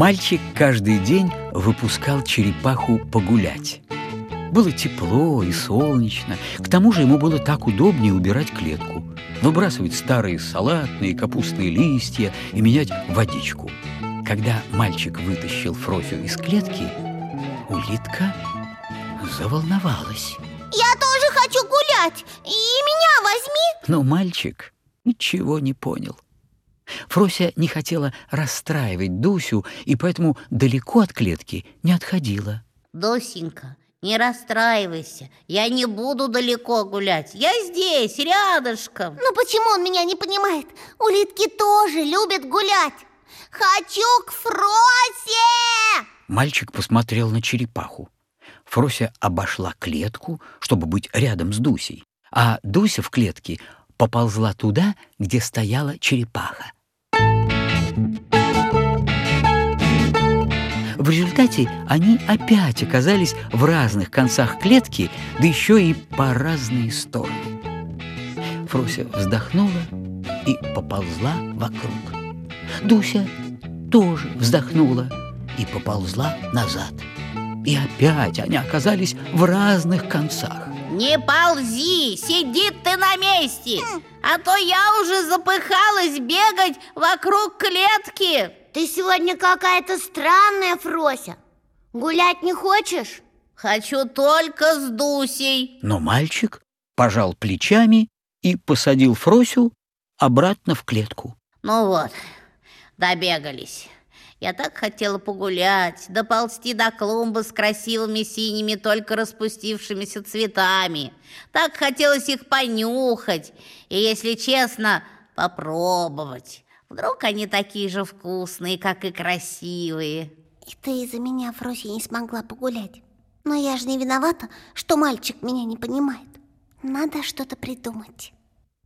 Мальчик каждый день выпускал черепаху погулять. Было тепло и солнечно. К тому же ему было так удобнее убирать клетку, выбрасывать старые салатные капустные листья и менять водичку. Когда мальчик вытащил Фросю из клетки, улитка заволновалась. Я тоже хочу гулять, и меня возьми Но мальчик ничего не понял. Фрося не хотела расстраивать Дусю и поэтому далеко от клетки не отходила. Досенька, не расстраивайся, я не буду далеко гулять. Я здесь, рядышком. Ну почему он меня не понимает? Улитки тоже любят гулять Хочу к Фросе! Мальчик посмотрел на черепаху. Фрося обошла клетку, чтобы быть рядом с Дусей, а Дуся в клетке поползла туда, где стояла черепаха. В результате они опять оказались в разных концах клетки, да еще и по разные стороны. Фрося вздохнула и поползла вокруг. Дуся тоже вздохнула и поползла назад. И опять они оказались в разных концах. Не ползи, сиди ты на месте, а то я уже запыхалась бегать вокруг клетки. Ты сегодня какая-то странная, Фрося Гулять не хочешь? Хочу только с Дусей Но мальчик пожал плечами и посадил Фросю обратно в клетку. Ну вот, добегались я так хотела погулять, доползти до клумбы с красивыми синими, только распустившимися цветами. Так хотелось их понюхать и, если честно, попробовать. Вдруг они такие же вкусные, как и красивые. Это из-за меня Фрося не смогла погулять. Но я же не виновата, что мальчик меня не понимает. Надо что-то придумать.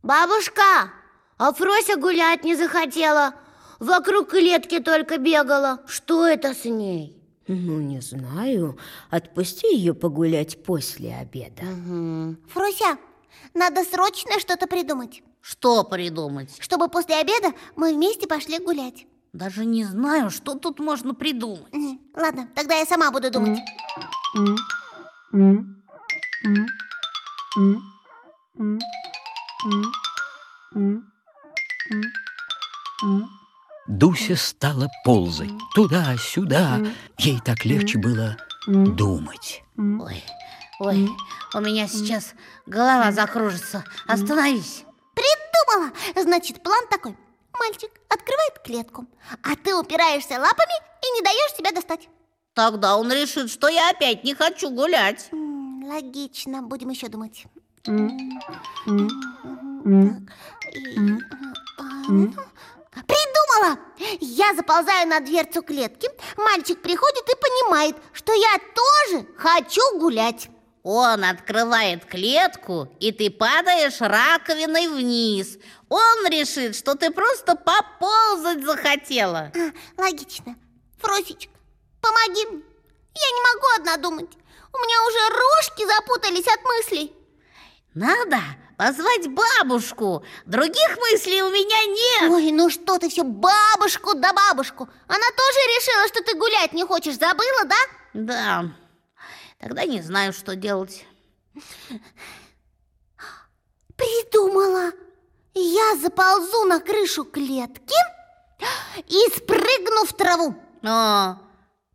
Бабушка, а Фрося гулять не захотела. Вокруг клетки только бегала. Что это с ней? Ну, не знаю. Отпусти ее погулять после обеда. Угу. Фруся, надо срочно что-то придумать. Что придумать? Чтобы после обеда мы вместе пошли гулять. Даже не знаю, что тут можно придумать. Ладно, тогда я сама буду думать. Дуся стала ползать туда-сюда. Ей так легче было думать. Ой, ой, у меня сейчас голова закружится. Остановись. Придумала! Значит, план такой. Мальчик открывает клетку, а ты упираешься лапами и не даешь себя достать. Тогда он решит, что я опять не хочу гулять. Логично, будем еще думать. Придумала! Я заползаю на дверцу клетки, мальчик приходит и понимает, что я тоже хочу гулять. Он открывает клетку, и ты падаешь раковиной вниз. Он решит, что ты просто поползать захотела. А, логично. Фросечка, помоги мне. Я не могу одна думать. У меня уже рожки запутались от мыслей. Надо позвать бабушку. Других мыслей у меня нет. Ой, ну что ты все бабушку да бабушку. Она тоже решила, что ты гулять не хочешь. Забыла, да? Да. Тогда не знаю, что делать. Придумала. Я заползу на крышу клетки и спрыгну в траву. О,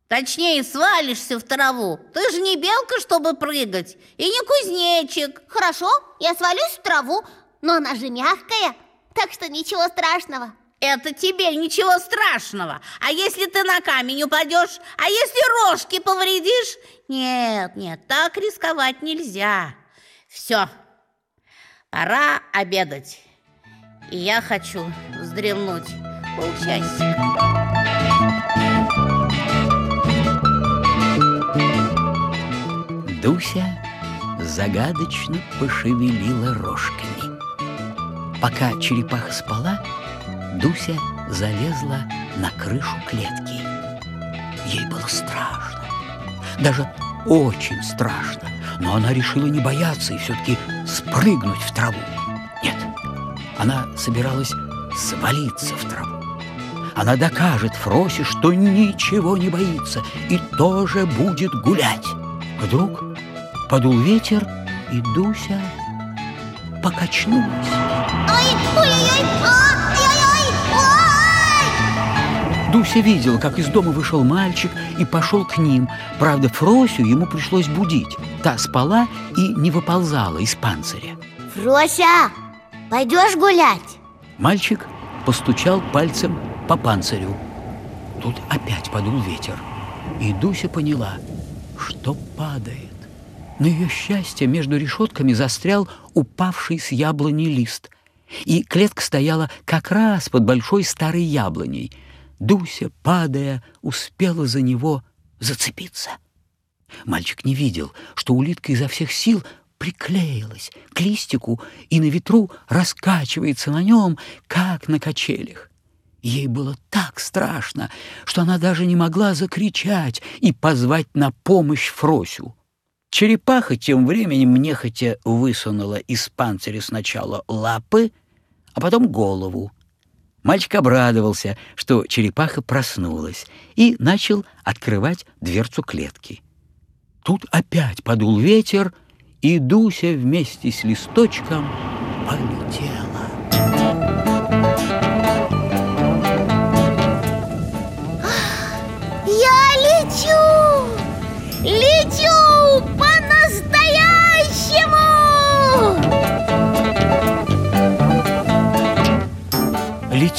Точнее, свалишься в траву. Ты же не белка, чтобы прыгать, и не кузнечик. Хорошо, я свалюсь в траву, но она же мягкая, так что ничего страшного. Это тебе ничего страшного. А если ты на камень упадешь? А если рожки повредишь? Нет, нет, так рисковать нельзя. Все, пора обедать. И я хочу вздремнуть полчасика. Дуся загадочно пошевелила рожками. Пока черепаха спала, Дуся залезла на крышу клетки. Ей было страшно, даже очень страшно, но она решила не бояться и все-таки спрыгнуть в траву. Нет, она собиралась свалиться в траву. она докажет Фросе, что ничего не боится и тоже будет гулять. Вдруг подул ветер, и Дуся покачнулась. Ой, а, ой-ой-ой, ой! Дуся видела, как из дома вышел мальчик и пошел к ним. Правда, Фросю ему пришлось будить. Та спала и не выползала из панциря. Фрося, пойдешь гулять? Мальчик постучал пальцем по панцирю. Тут опять подул ветер, и Дуся поняла, что падает. На ее счастье между решетками застрял упавший с яблони лист, и клетка стояла как раз под большой старой яблоней. Дуся, падая, успела за него зацепиться. Мальчик не видел, что улитка изо всех сил приклеилась к листику и на ветру раскачивается на нем, как на качелях. Ей было так страшно, что она даже не могла закричать и позвать на помощь Фросю. Черепаха тем временем нехотя высунула из панциря сначала лапы, а потом голову. Мальчик обрадовался, что черепаха проснулась, и начал открывать дверцу клетки. Тут опять подул ветер, и Дуся вместе с листочком полетела.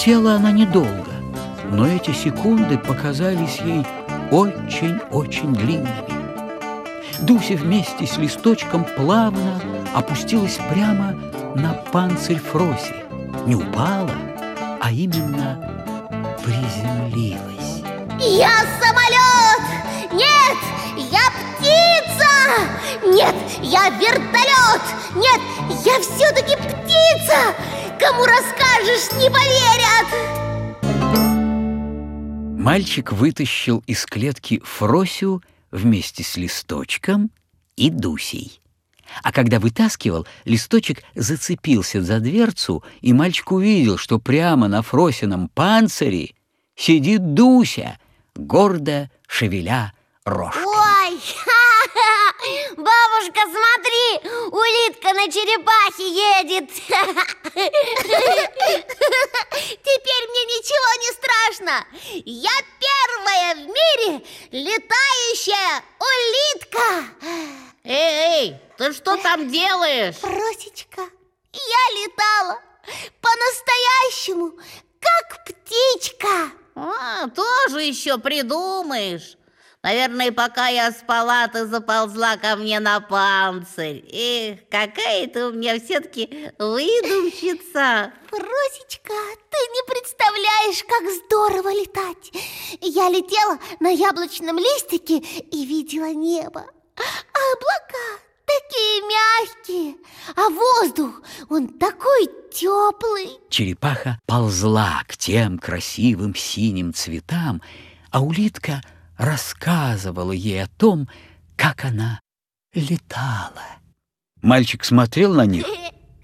Летела она недолго, но эти секунды показались ей очень-очень длинными. Дуся вместе с листочком плавно опустилась прямо на панцирь Фроси. Не упала, а именно приземлилась. Я самолет! Нет, я птица! Нет, я вертолет! Нет, я все-таки птица! Кому расскажешь, не поверят! Мальчик вытащил из клетки Фросю вместе с листочком и Дусей. А когда вытаскивал, листочек зацепился за дверцу, и мальчик увидел, что прямо на Фросином панцире сидит Дуся, гордо шевеля рожкой. Бабушка, смотри, улитка на черепахе едет. Теперь мне ничего не страшно. Я первая в мире летающая улитка. Эй, эй, ты что там делаешь? Росечка, я летала по-настоящему, как птичка. А, тоже еще придумаешь. Наверное, пока я спала, ты заползла ко мне на панцирь. Эх, какая ты у меня все-таки выдумщица. Росечка, ты не представляешь, как здорово летать. Я летела на яблочном листике и видела небо. А облака такие мягкие, а воздух, он такой теплый. Черепаха ползла к тем красивым синим цветам, а улитка рассказывала ей о том, как она летала. Мальчик смотрел на них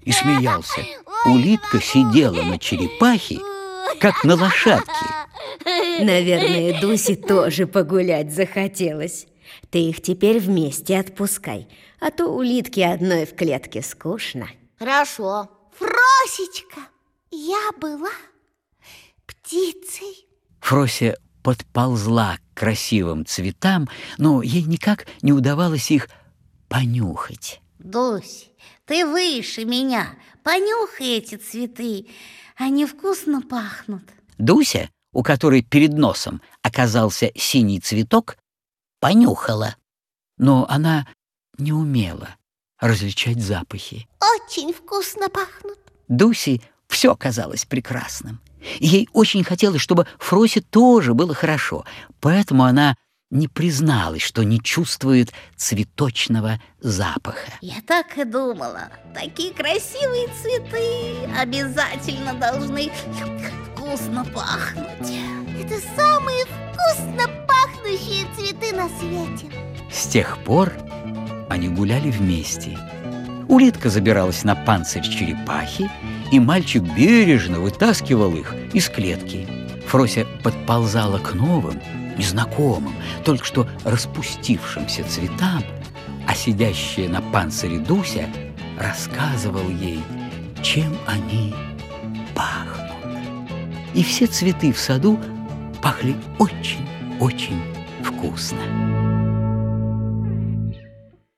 и смеялся. Улитка сидела на черепахе, как на лошадке. Наверное, Дусе тоже погулять захотелось. Ты их теперь вместе отпускай, а то улитки одной в клетке скучно. Хорошо. Фросечка, я была птицей. Фрося подползла к красивым цветам, но ей никак не удавалось их понюхать. Дусь, ты выше меня. Понюхай эти цветы. Они вкусно пахнут. Дуся, у которой перед носом оказался синий цветок, понюхала. Но она не умела различать запахи. Очень вкусно пахнут. Дусе все казалось прекрасным. Ей очень хотелось, чтобы Фросе тоже было хорошо, поэтому она не призналась, что не чувствует цветочного запаха. Я так и думала. Такие красивые цветы обязательно должны вкусно пахнуть. Это самые вкусно пахнущие цветы на свете. С тех пор они гуляли вместе. Улитка забиралась на панцирь черепахи, и мальчик бережно вытаскивал их из клетки. Фрося подползала к новым, незнакомым, только что распустившимся цветам, а сидящая на панцире Дуся рассказывал ей, чем они пахнут. И все цветы в саду пахли очень-очень вкусно.